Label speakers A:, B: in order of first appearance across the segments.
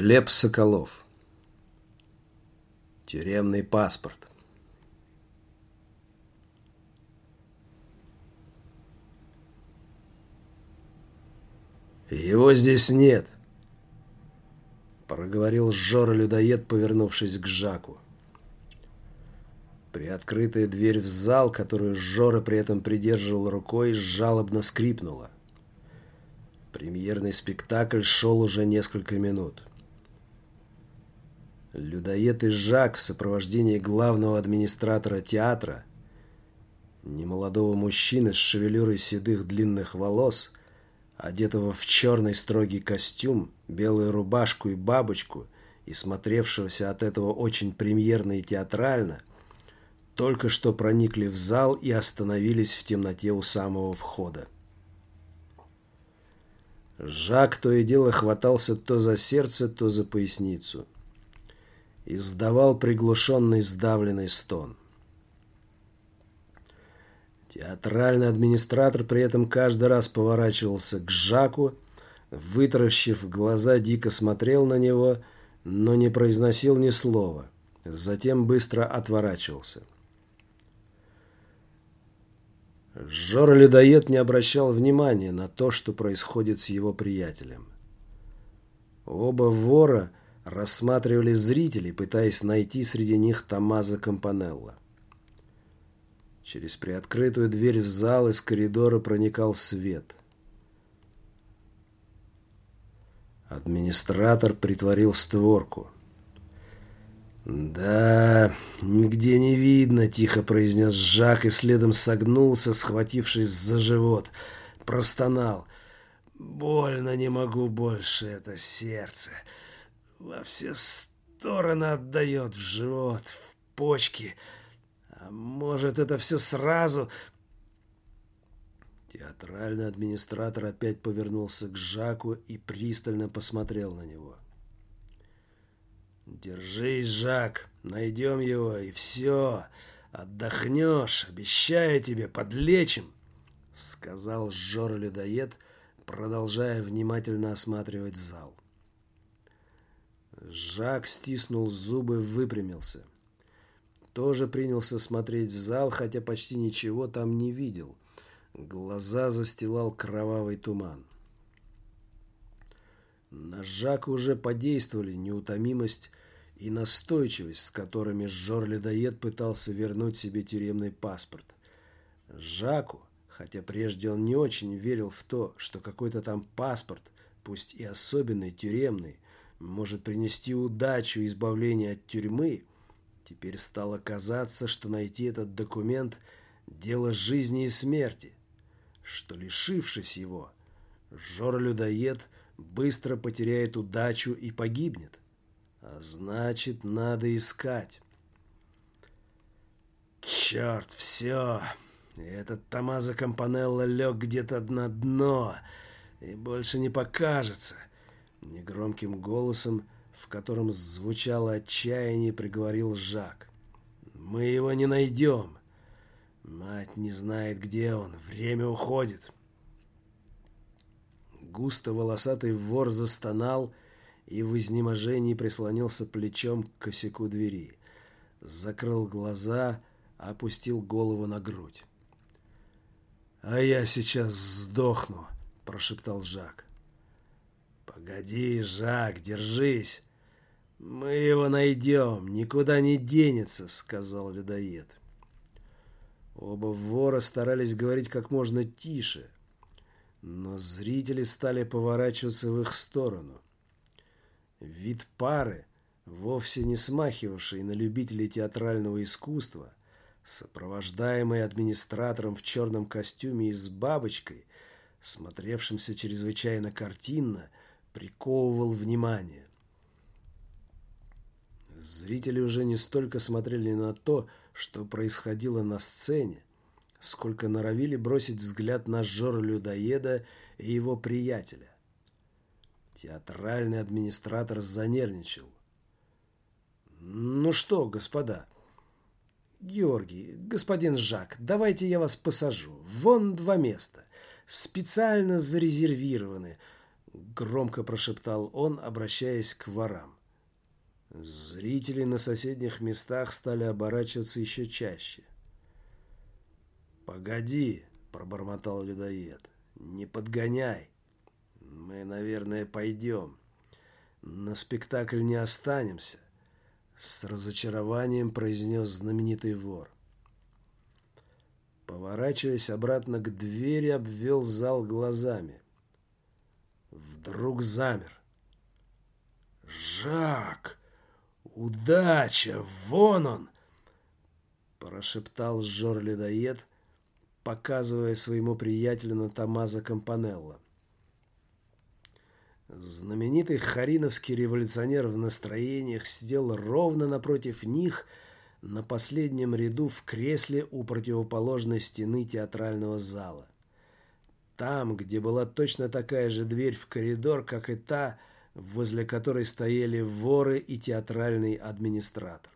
A: Глеб Соколов. Тюремный паспорт. «Его здесь нет», — проговорил Жора-людоед, повернувшись к Жаку. Приоткрытая дверь в зал, которую Жора при этом придерживал рукой, жалобно скрипнула. Премьерный спектакль шел уже несколько минут. Людоед и Жак в сопровождении главного администратора театра, немолодого мужчины с шевелюрой седых длинных волос, одетого в черный строгий костюм, белую рубашку и бабочку, и смотревшегося от этого очень премьерно и театрально, только что проникли в зал и остановились в темноте у самого входа. Жак то и дело хватался то за сердце, то за поясницу. Издавал приглушенный сдавленный стон. Театральный администратор при этом каждый раз поворачивался к Жаку, вытаращив глаза, дико смотрел на него, но не произносил ни слова. Затем быстро отворачивался. Жора-людоед не обращал внимания на то, что происходит с его приятелем. Оба вора рассматривали зрителей, пытаясь найти среди них Томазо Кампанелло. Через приоткрытую дверь в зал из коридора проникал свет. Администратор притворил створку. «Да, нигде не видно», — тихо произнес Жак и следом согнулся, схватившись за живот. Простонал. «Больно не могу больше это сердце. Во все стороны отдает в живот, в почки. А может, это все сразу...» Театральный администратор опять повернулся к Жаку и пристально посмотрел на него. — «Держись, Жак, найдем его, и все. Отдохнешь, обещаю тебе, подлечим», — сказал Жор-людоед, продолжая внимательно осматривать зал. Жак стиснул зубы, выпрямился. Тоже принялся смотреть в зал, хотя почти ничего там не видел. Глаза застилал кровавый туман. На Жака уже подействовали неутомимость и настойчивость, с которыми Жор-ледоед пытался вернуть себе тюремный паспорт. Жаку, хотя прежде он не очень верил в то, что какой-то там паспорт, пусть и особенный, тюремный, может принести удачу и избавление от тюрьмы, теперь стало казаться, что найти этот документ – дело жизни и смерти, что, лишившись его, Жор-людоед быстро потеряет удачу и погибнет. А значит, надо искать. Черт, все. Этот Томазо Кампанелло лег где-то на дно и больше не покажется. Негромким голосом, в котором звучало отчаяние, приговорил Жак. Мы его не найдем. Мать не знает, где он. Время уходит. Густо волосатый вор застонал и в изнеможении прислонился плечом к косяку двери. Закрыл глаза, опустил голову на грудь. «А я сейчас сдохну», — прошептал Жак. «Погоди, Жак, держись. Мы его найдем, никуда не денется», — сказал людоед. Оба вора старались говорить как можно тише, но зрители стали поворачиваться в их сторону. Вид пары, вовсе не смахивавший на любителей театрального искусства, сопровождаемый администратором в черном костюме и с бабочкой, смотревшимся чрезвычайно картинно, приковывал внимание. Зрители уже не столько смотрели на то, что происходило на сцене, сколько норовили бросить взгляд на Жор-людоеда и его приятеля. Театральный администратор занервничал. «Ну что, господа?» «Георгий, господин Жак, давайте я вас посажу. Вон два места. Специально зарезервированы. — громко прошептал он, обращаясь к ворам. Зрители на соседних местах стали оборачиваться еще чаще. «Погоди», — пробормотал людоед, — «не подгоняй. Мы, наверное, пойдем. На спектакль не останемся», — с разочарованием произнес знаменитый вор. Поворачиваясь обратно к двери, обвел зал глазами. Вдруг замер. «Жак! Удача! Вон он!» Прошептал Жор-ледоед, показывая своему приятелю на Томазо Кампанелло. Знаменитый хариновский революционер в настроениях сидел ровно напротив них на последнем ряду в кресле у противоположной стены театрального зала. Там, где была точно такая же дверь в коридор, как и та, возле которой стояли воры и театральный администратор.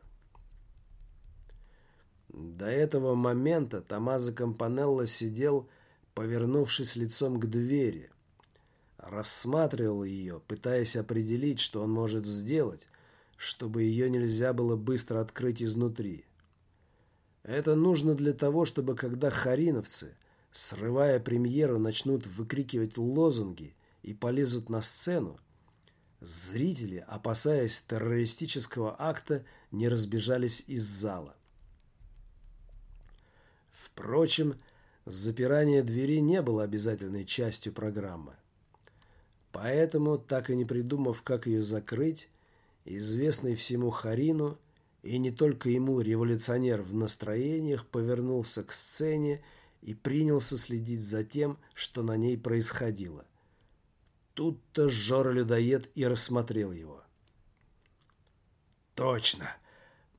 A: До этого момента Томазо Кампанелло сидел, повернувшись лицом к двери, рассматривал ее, пытаясь определить, что он может сделать, чтобы ее нельзя было быстро открыть изнутри. Это нужно для того, чтобы когда хариновцы, срывая премьеру, начнут выкрикивать лозунги и полезут на сцену, зрители, опасаясь террористического акта, не разбежались из зала. Впрочем, запирание двери не было обязательной частью программы. Поэтому, так и не придумав, как ее закрыть, известный всему Харину, и не только ему революционер в настроениях, повернулся к сцене и принялся следить за тем, что на ней происходило. Тут-то Жора-людоед и рассмотрел его. «Точно!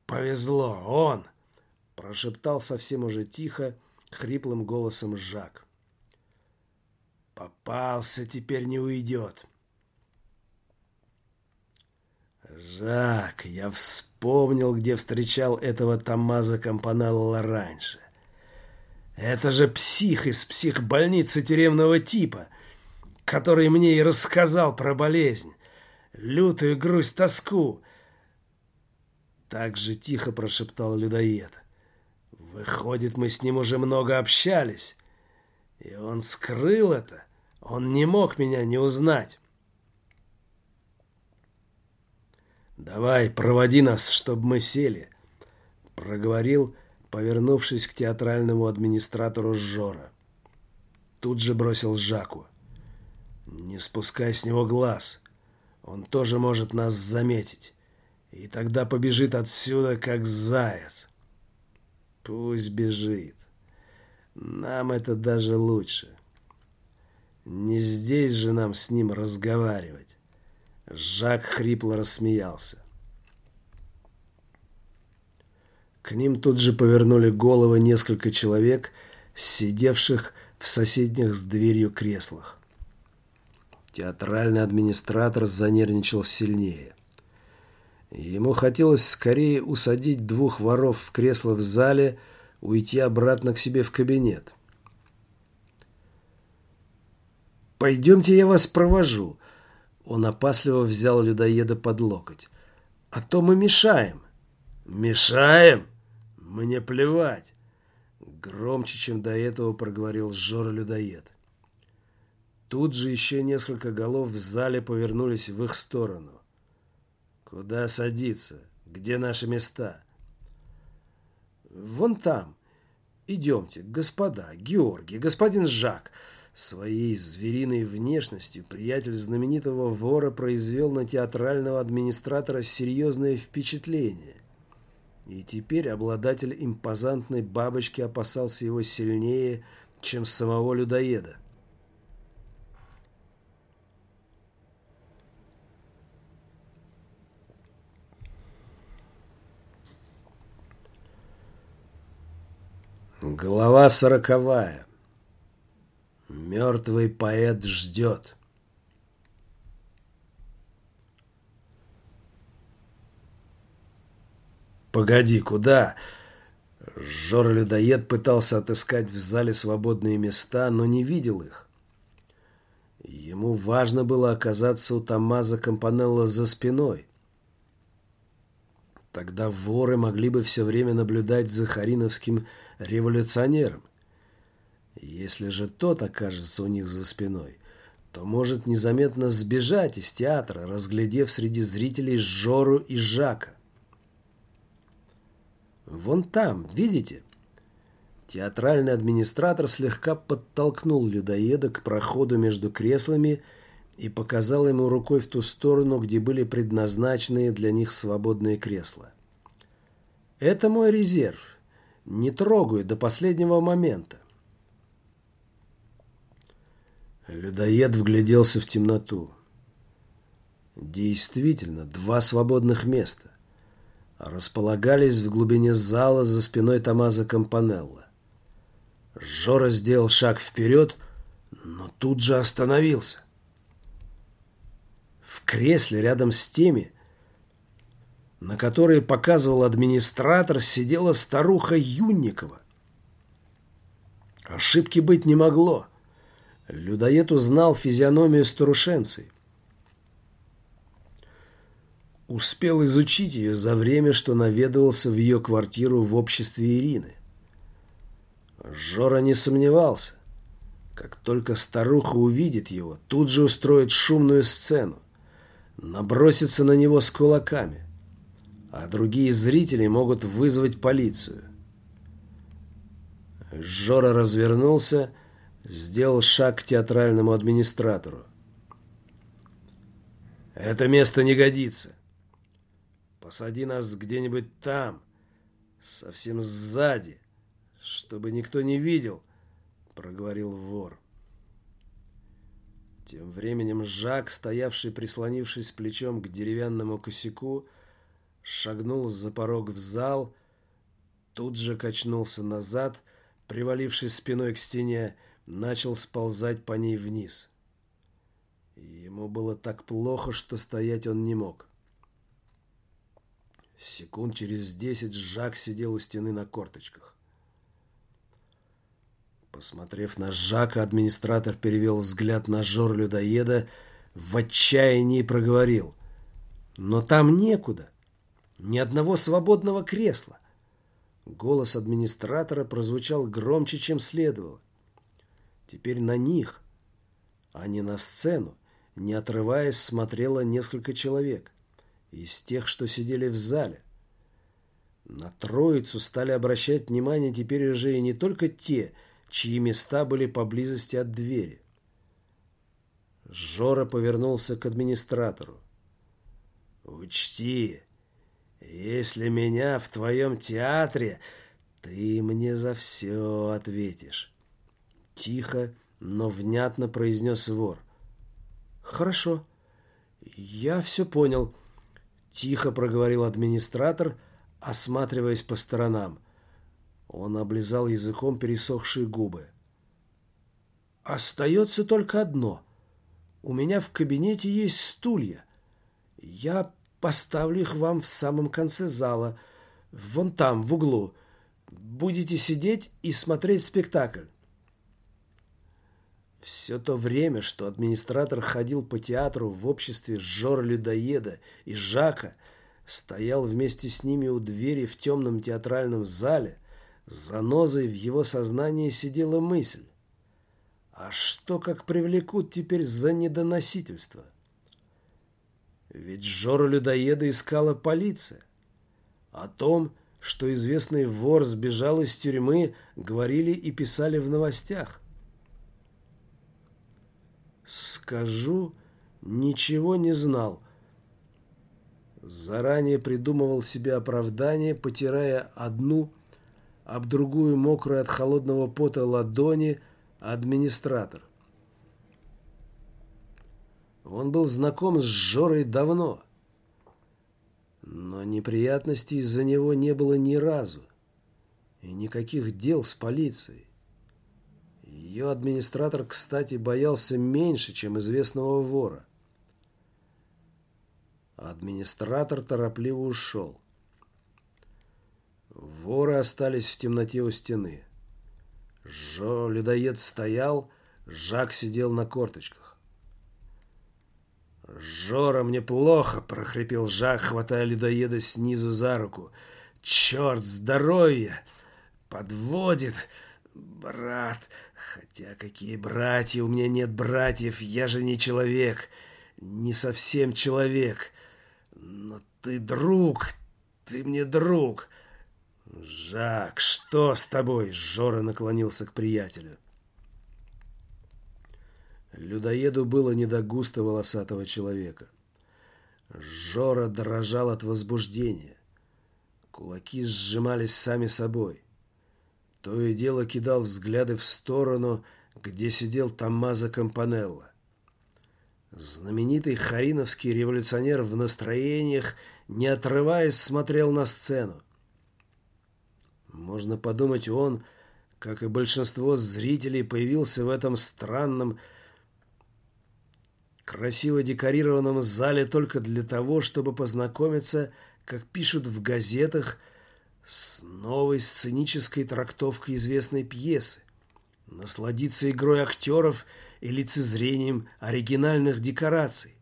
A: Повезло! Он!» – прошептал совсем уже тихо, хриплым голосом Жак. «Попался, теперь не уйдет!» «Жак, я вспомнил, где встречал этого Томазо Кампанелла раньше. Это же псих из психбольницы тюремного типа, который мне и рассказал про болезнь, лютую грусть, тоску». Так же тихо прошептал людоед. «Выходит, мы с ним уже много общались, и он скрыл это, он не мог меня не узнать». «Давай, проводи нас, чтобы мы сели», — проговорил, повернувшись к театральному администратору Жора. Тут же бросил Жаку. «Не спускай с него глаз. Он тоже может нас заметить. И тогда побежит отсюда, как заяц». «Пусть бежит. Нам это даже лучше. Не здесь же нам с ним разговаривать». Жак хрипло рассмеялся. К ним тут же повернули головы несколько человек, сидевших в соседних с дверью креслах. Театральный администратор занервничал сильнее. Ему хотелось скорее усадить двух воров в кресло в зале, уйти обратно к себе в кабинет. «Пойдемте, я вас провожу», он опасливо взял людоеда под локоть. «А то мы мешаем». «Мешаем? Мне плевать!» Громче, чем до этого, проговорил Жора-людоед. Тут же еще несколько голов в зале повернулись в их сторону. «Куда садиться? Где наши места?» «Вон там. Идемте, господа, Георгий, господин Жак. Своей звериной внешностью приятель знаменитого вора произвел на театрального администратора серьезное впечатление. И теперь обладатель импозантной бабочки опасался его сильнее, чем самого людоеда. Глава сороковая. Мертвый поэт ждет. «Погоди, куда?» Жор-людоед пытался отыскать в зале свободные места, но не видел их. Ему важно было оказаться у Томмазо Компанелло за спиной. Тогда воры могли бы все время наблюдать за хариновским революционером. Если же тот окажется у них за спиной, то может незаметно сбежать из театра, разглядев среди зрителей Жору и Жака. Вон там, видите? Театральный администратор слегка подтолкнул людоеда к проходу между креслами и показал ему рукой в ту сторону, где были предназначены для них свободные кресла. «Это мой резерв. Не трогаю до последнего момента. Людоед вгляделся в темноту. Действительно, два свободных места. Располагались в глубине зала за спиной Томазо Кампанелла. Жора сделал шаг вперед, но тут же остановился. В кресле рядом с теми, на которые показывал администратор, сидела старуха Юнникова. Ошибки быть не могло. Людоед узнал физиономию старушенцы. Успел изучить ее за время, что наведывался в ее квартиру в обществе Ирины. Жора не сомневался. Как только старуха увидит его, тут же устроит шумную сцену. Набросится на него с кулаками. А другие зрители могут вызвать полицию. Жора развернулся сделал шаг к театральному администратору. «Это место не годится. Посади нас где-нибудь там, совсем сзади, чтобы никто не видел», — проговорил вор. Тем временем Жак, стоявший прислонившись плечом к деревянному косяку, шагнул за порог в зал, тут же качнулся назад, привалившись спиной к стене, начал сползать по ней вниз. Ему было так плохо, что стоять он не мог. Секунд через десять Жак сидел у стены на корточках. Посмотрев на Жака, администратор перевел взгляд на жор-людоеда, в отчаянии проговорил. «Но там некуда. Ни одного свободного кресла». Голос администратора прозвучал громче, чем следовало. Теперь на них, а не на сцену, не отрываясь, смотрело несколько человек из тех, что сидели в зале. На троицу стали обращать внимание теперь уже и не только те, чьи места были поблизости от двери. Жора повернулся к администратору. «Учти, если меня в твоем театре, ты мне за все ответишь. Тихо, но внятно произнес вор. «Хорошо. Я все понял», — тихо проговорил администратор, осматриваясь по сторонам. Он облизал языком пересохшие губы. «Остается только одно. У меня в кабинете есть стулья. Я поставлю их вам в самом конце зала, вон там, в углу. Будете сидеть и смотреть спектакль. Все то время, что администратор ходил по театру в обществе Жор-людоеда и Жака, стоял вместе с ними у двери в темном театральном зале, за нозой в его сознании сидела мысль. А что, как привлекут теперь за недоносительство? Ведь Жору-людоеда искала полиция. О том, что известный вор сбежал из тюрьмы, говорили и писали в новостях. Скажу, ничего не знал. Заранее придумывал себе оправдание, потирая одну, об другую мокрую от холодного пота ладони администратор. Он был знаком с Жорой давно, но неприятностей из-за него не было ни разу, и никаких дел с полицией. Ее администратор, кстати, боялся меньше, чем известного вора. Администратор торопливо ушел. Воры остались в темноте у стены. Жо-людоед стоял, Жак сидел на корточках. «Жора, мне плохо!» — прохрипел Жак, хватая людоеда снизу за руку. «Черт, здоровье! Подводит! Брат! Хотя какие братья? У меня нет братьев, я же не человек! Не совсем человек! Но ты друг! Ты мне друг!» «Жак, что с тобой?» — Жора наклонился к приятелю. Людоеду было не до густо волосатого человека. Жора дрожал от возбуждения. Кулаки сжимались сами собой. То и дело кидал взгляды в сторону, где сидел Томмазо Кампанелло. Знаменитый хариновский революционер в настроениях, не отрываясь, смотрел на сцену. Можно подумать, он, как и большинство зрителей, появился в этом странном, красиво декорированном зале только для того, чтобы познакомиться, как пишут в газетах, с новой сценической трактовкой известной пьесы, насладиться игрой актеров и лицезрением оригинальных декораций.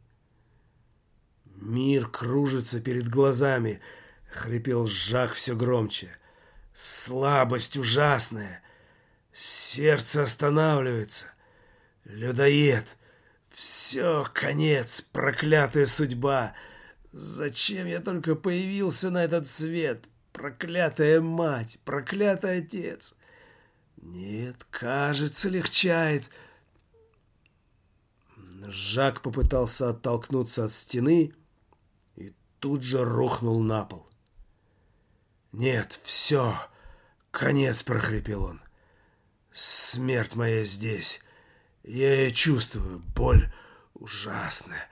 A: «Мир кружится перед глазами», — хрипел Жак все громче. «Слабость ужасная. Сердце останавливается. Людоед, все, конец, проклятая судьба. Зачем я только появился на этот свет? Проклятая мать, проклятый отец. Нет, кажется, легчает. Жак попытался оттолкнуться от стены и тут же рухнул на пол. «Нет, все, конец!» — прохрипел он. «Смерть моя здесь. Я ее чувствую, боль ужасная.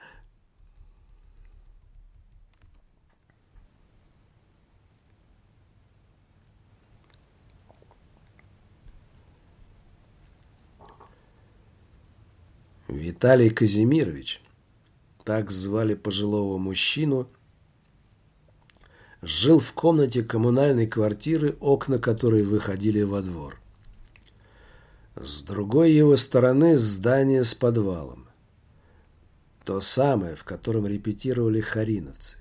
A: Виталий Казимирович, так звали пожилого мужчину, жил в комнате коммунальной квартиры, окна которой выходили во двор. С другой его стороны здание с подвалом. То самое, в котором репетировали хариновцы.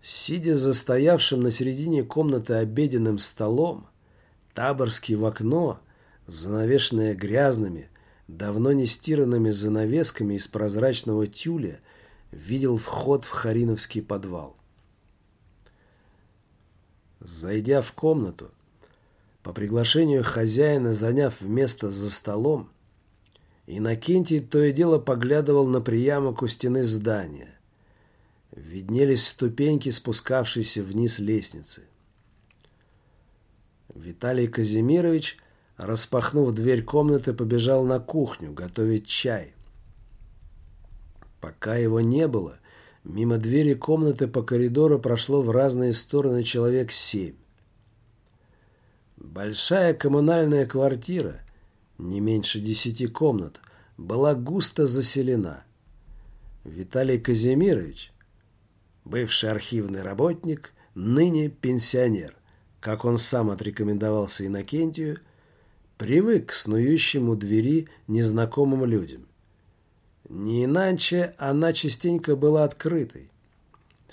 A: Сидя за стоявшим на середине комнаты обеденным столом, Таборский в окно, занавешенное грязными, давно не стиранными занавесками из прозрачного тюля, видел вход в Хариновский подвал. Зайдя в комнату, по приглашению хозяина, заняв место за столом, Иннокентий то и дело поглядывал на приямок у стены здания. Виднелись ступеньки, спускавшиеся вниз лестницы. Виталий Казимирович, распахнув дверь комнаты, побежал на кухню готовить чай. Пока его не было, мимо двери комнаты по коридору прошло в разные стороны человек семь. Большая коммунальная квартира, не меньше десяти комнат, была густо заселена. Виталий Казимирович, бывший архивный работник, ныне пенсионер, как он сам отрекомендовался Иннокентию, привык к снующим у двери незнакомым людям. Не иначе она частенько была открытой.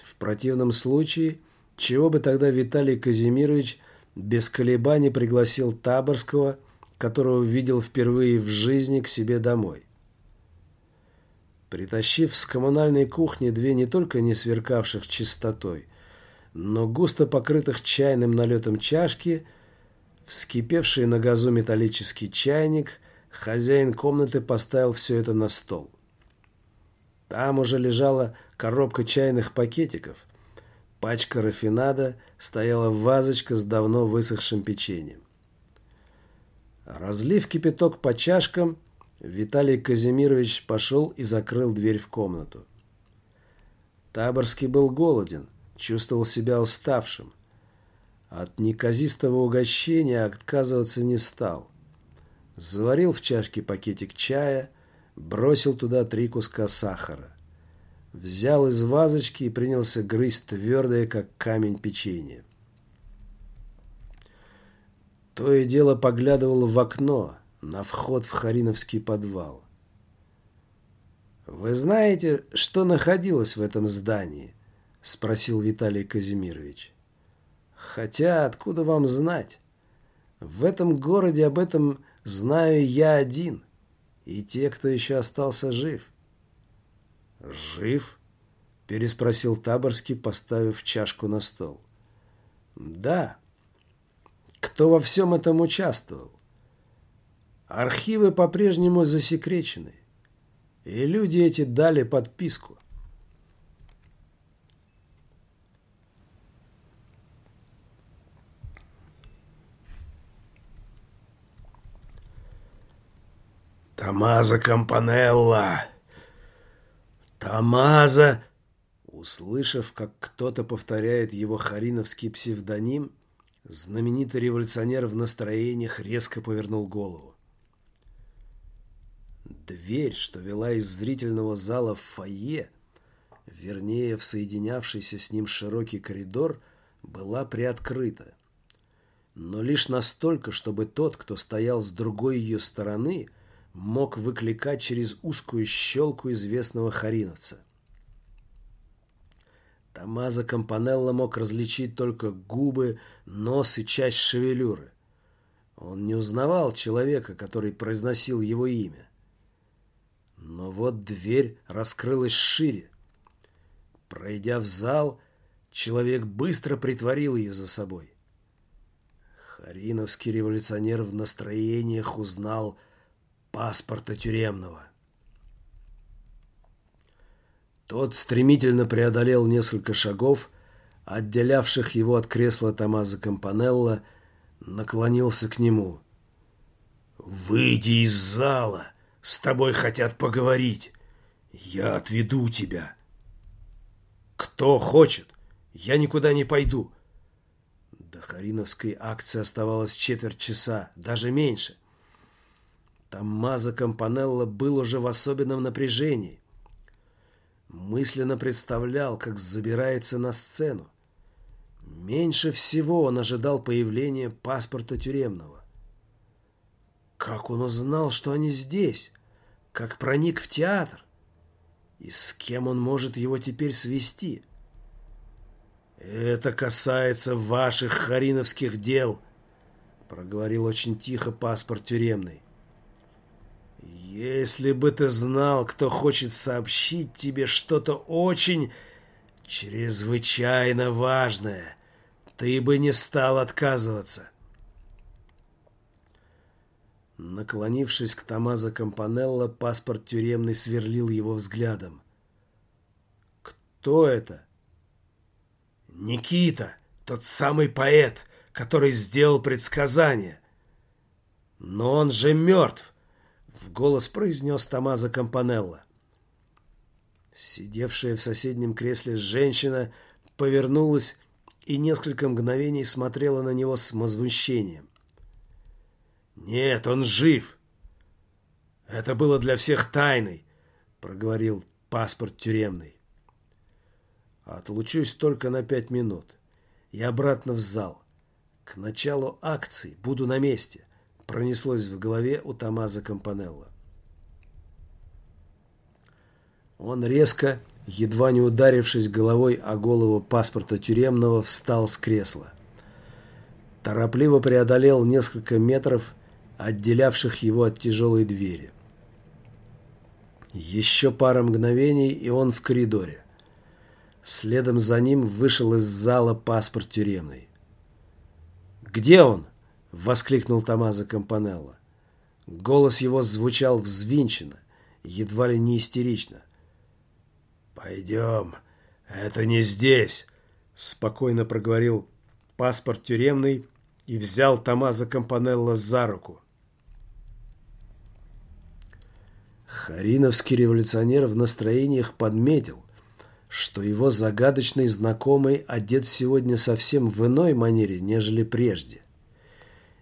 A: В противном случае, чего бы тогда Виталий Казимирович без колебаний пригласил Таборского, которого видел впервые в жизни, к себе домой. Притащив с коммунальной кухни две не только не сверкавших чистотой, но густо покрытых чайным налетом чашки, вскипевший на газу металлический чайник, хозяин комнаты поставил все это на стол. Там уже лежала коробка чайных пакетиков – Пачка рафинада стояла в вазочка с давно высохшим печеньем. Разлив кипяток по чашкам, Виталий Казимирович пошел и закрыл дверь в комнату. Таборский был голоден, чувствовал себя уставшим. От неказистого угощения отказываться не стал. Заварил в чашке пакетик чая, бросил туда три куска сахара взял из вазочки и принялся грызть твердое, как камень, печенье. То и дело поглядывал в окно, на вход в Хариновский подвал. «Вы знаете, что находилось в этом здании?» — спросил Виталий Казимирович. «Хотя откуда вам знать? В этом городе об этом знаю я один, и те, кто еще остался жив».
B: «Жив?» — переспросил Таборский, поставив чашку на стол.
A: «Да. Кто во всем этом участвовал? Архивы по-прежнему засекречены. И люди эти дали подписку.
B: «Томазо Кампанелла! Томазо!»
A: Услышав, как кто-то повторяет его хариновский псевдоним, знаменитый революционер в настроениях резко повернул голову. Дверь, что вела из зрительного зала в фойе, вернее, в соединявшийся с ним широкий коридор, была приоткрыта. Но лишь настолько, чтобы тот, кто стоял с другой ее стороны, мог выкликать через узкую щелку известного хариновца. Томазо Кампанелло мог различить только губы, нос и часть шевелюры. Он не узнавал человека, который произносил его имя. Но вот дверь раскрылась шире. Пройдя в зал, человек быстро притворил ее за собой. Хариновский революционер в настроениях узнал паспорта тюремного. Тот стремительно преодолел несколько шагов, отделявших его от кресла Томазо Кампанелло, наклонился к нему. «Выйди из зала!» С тобой хотят поговорить. Я отведу тебя. Кто хочет, я никуда не пойду. До Хариновской акции оставалось четверть часа, даже меньше. Томмазо Кампанелло был уже в особенном напряжении. Мысленно представлял, как забирается на сцену. Меньше всего он ожидал появления паспорта тюремного. Как он узнал, что они здесь? как проник в театр. И с кем он может его теперь свести? «Это касается ваших хариновских дел», — проговорил очень тихо паспорт тюремный. «Если бы ты знал, кто хочет сообщить тебе что-то очень чрезвычайно важное, ты бы не стал отказываться». Наклонившись к Томазо Кампанелло, паспорт тюремный сверлил его взглядом. «Кто это?» «Никита, тот самый поэт, который сделал предсказание». «Но он же мертв!» — в голос произнес Томазо Кампанелло. Сидевшая в соседнем кресле женщина повернулась и несколько мгновений смотрела на него с возмущением. «Нет, он жив!» «Это было для всех тайной», — проговорил паспорт тюремный. «Отлучусь только на пять минут. И обратно в зал. К началу акции буду на месте», — пронеслось в голове у Томазо Кампанелло. Он резко, едва не ударившись головой о голову паспорта тюремного, встал с кресла. Торопливо преодолел несколько метров отделявших его от тяжелой двери. Еще пара мгновений, и он в коридоре. Следом за ним вышел из зала паспорт тюремный. «Где он?» — воскликнул Томазо Кампанелло. Голос его звучал взвинченно, едва ли не истерично. «Пойдем, это не здесь», — спокойно проговорил паспорт тюремный и взял Томазо Кампанелло за руку. Хариновский революционер в настроениях подметил, что его загадочный знакомый одет сегодня совсем в иной манере, нежели прежде.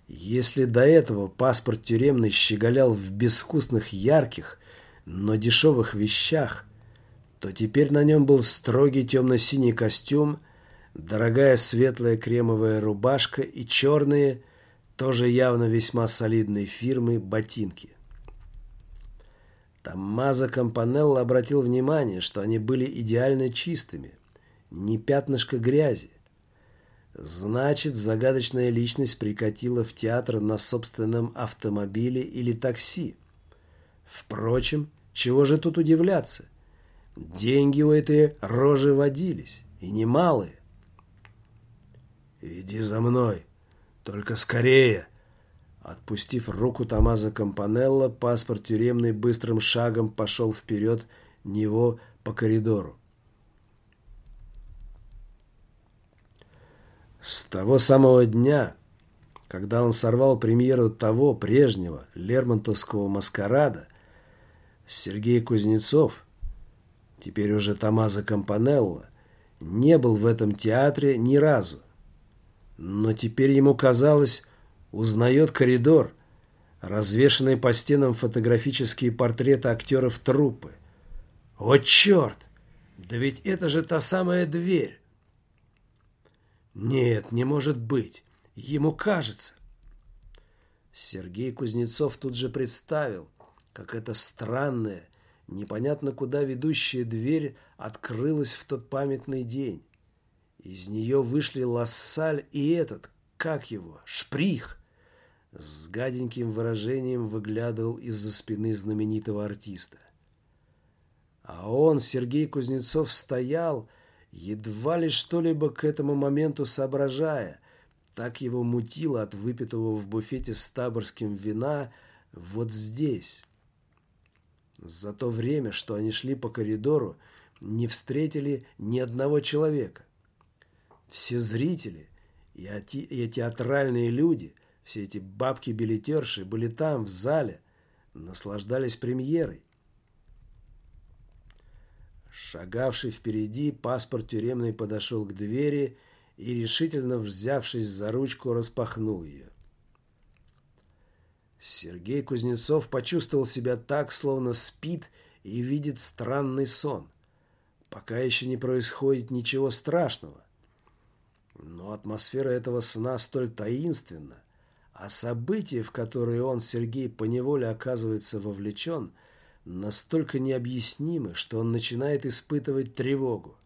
A: Если до этого паспорт тюремный щеголял в безвкусных ярких, но дешевых вещах, то теперь на нем был строгий темно-синий костюм, дорогая светлая кремовая рубашка и черные, тоже явно весьма солидной фирмы, ботинки. Томмазо Кампанелло обратил внимание, что они были идеально чистыми, ни пятнышка грязи. Значит, загадочная личность прикатила в театр на собственном автомобиле или такси. Впрочем, чего же тут удивляться? Деньги у этой рожи водились, и немалые. «Иди за мной, только скорее!» Отпустив руку Томазо Кампанелло, паспорт тюремный быстрым шагом пошел вперед него по коридору. С того самого дня, когда он сорвал премьеру того прежнего Лермонтовского маскарада, Сергей Кузнецов, теперь уже Томазо Кампанелло, не был в этом театре ни разу. Но теперь ему казалось, узнает коридор, развешанные по стенам фотографические портреты актеров труппы. О, черт! Да ведь это же та самая дверь! Нет, не может быть. Ему кажется. Сергей Кузнецов тут же представил, как эта странная, непонятно куда ведущая дверь открылась в тот памятный день. Из нее вышли Лассаль и этот, как его, Шприх, с гаденьким выражением выглядывал из-за спины знаменитого артиста. А он, Сергей Кузнецов, стоял, едва ли что-либо к этому моменту соображая. Так его мутило от выпитого в буфете с таборским вина вот здесь. За то время, что они шли по коридору, не встретили ни одного человека. Все зрители и театральные люди – все эти бабки-билетерши были там, в зале, наслаждались премьерой. Шагавший впереди, паспорт тюремный подошел к двери и, решительно взявшись за ручку, распахнул ее. Сергей Кузнецов почувствовал себя так, словно спит и видит странный сон. Пока еще не происходит ничего страшного. Но атмосфера этого сна столь таинственна, а события, в которые он, Сергей, поневоле оказывается вовлечен, настолько необъяснимы, что он начинает испытывать тревогу.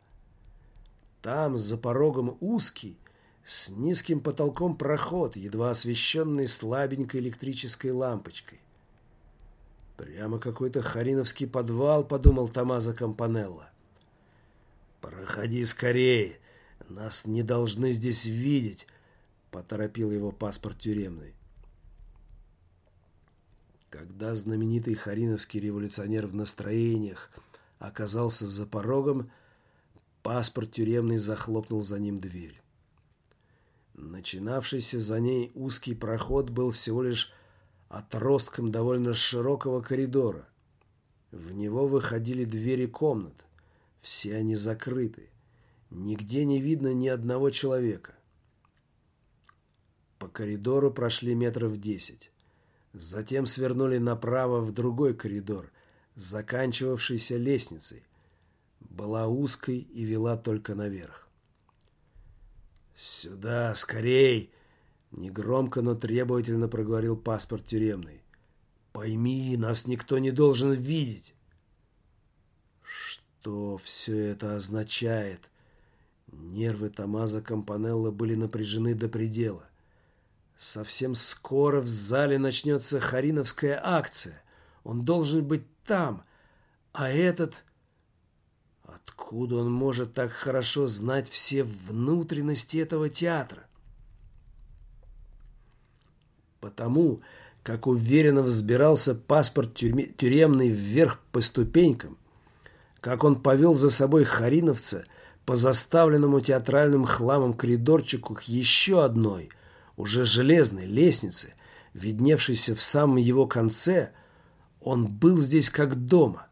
A: Там, за порогом узкий, с низким потолком проход, едва освещенный слабенькой электрической лампочкой. Прямо какой-то хариновский подвал, подумал Томазо Кампанелло. «Проходи скорее, нас не должны здесь видеть», Поторопил его паспорт тюремный. Когда знаменитый хариновский революционер в настроениях оказался за порогом, паспорт тюремный захлопнул за ним дверь. Начинавшийся за ней узкий проход был всего лишь отростком довольно широкого коридора. В него выходили двери комнат. Все они закрыты. Нигде не видно ни одного человека. По коридору прошли метров десять. Затем свернули направо в другой коридор, заканчивавшийся лестницей. Была узкой и вела только наверх. «Сюда, скорей!» Негромко, но требовательно проговорил паспорт тюремный. «Пойми, нас никто не должен видеть!» Что все это означает? Нервы Томазо Кампанелло были напряжены до предела. Совсем скоро в зале начнется хариновская акция. Он должен быть там. А этот... Откуда он может так хорошо знать все внутренности этого театра? Потому, как уверенно взбирался паспорт тюремный вверх по ступенькам, как он повел за собой хариновца по заставленному театральным хламом коридорчику к еще одной – уже железной лестницы, видневшейся в самом его конце, он был здесь как дома.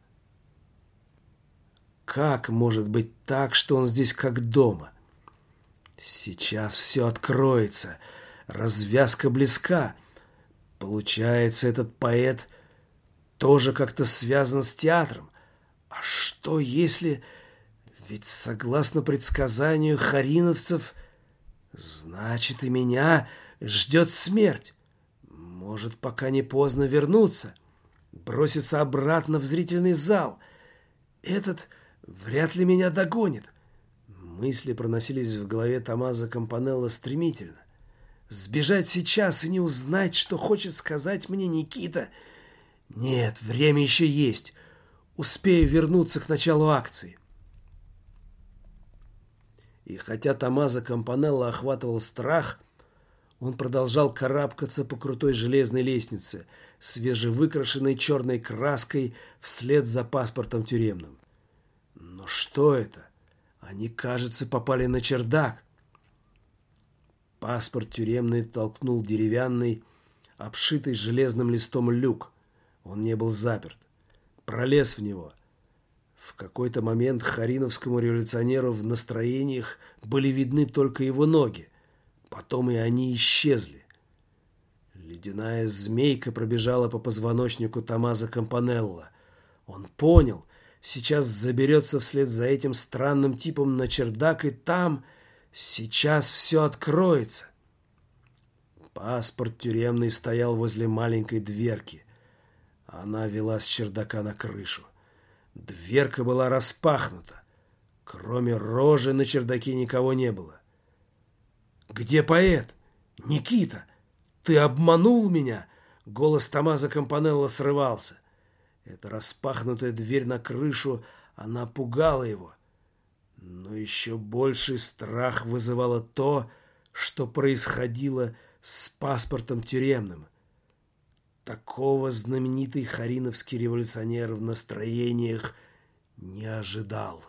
A: Как может быть так, что он здесь как дома? Сейчас все откроется. Развязка близка. Получается, этот поэт тоже как-то связан с театром. А что если... Ведь согласно предсказанию хариновцев – Значит, и меня ждет смерть. Может, пока не поздно вернуться. броситься обратно в зрительный зал. Этот вряд ли меня догонит. Мысли проносились в голове Томазо Кампанелло стремительно. Сбежать сейчас и не узнать, что хочет сказать мне Никита? Нет, время еще есть. Успею вернуться к началу акции. И хотя Томазо Кампанелло охватывал страх, он продолжал карабкаться по крутой железной лестнице, свежевыкрашенной черной краской вслед за паспортом тюремным. Но что это? Они, кажется, попали на чердак. Паспорт тюремный толкнул деревянный, обшитый железным листом люк. Он не был заперт. Пролез в него. В какой-то момент хариновскому революционеру в настроениях были видны только его ноги. Потом и они исчезли. Ледяная змейка пробежала по позвоночнику Томазо Кампанелла. Он понял, сейчас заберется вслед за этим странным типом на чердак, и там сейчас все откроется. Паспорт тюремный стоял возле маленькой дверки. Она вела с чердака на крышу. Дверка была распахнута. Кроме рожи на чердаке никого не было. «Где поэт? Никита! Ты обманул меня!» Голос Томазо Кампанелло срывался. Эта распахнутая дверь на крышу, она пугала его. Но еще больший страх вызывало то, что происходило с паспортом тюремным. Такого знаменитый хариновский революционер в настроениях не ожидал.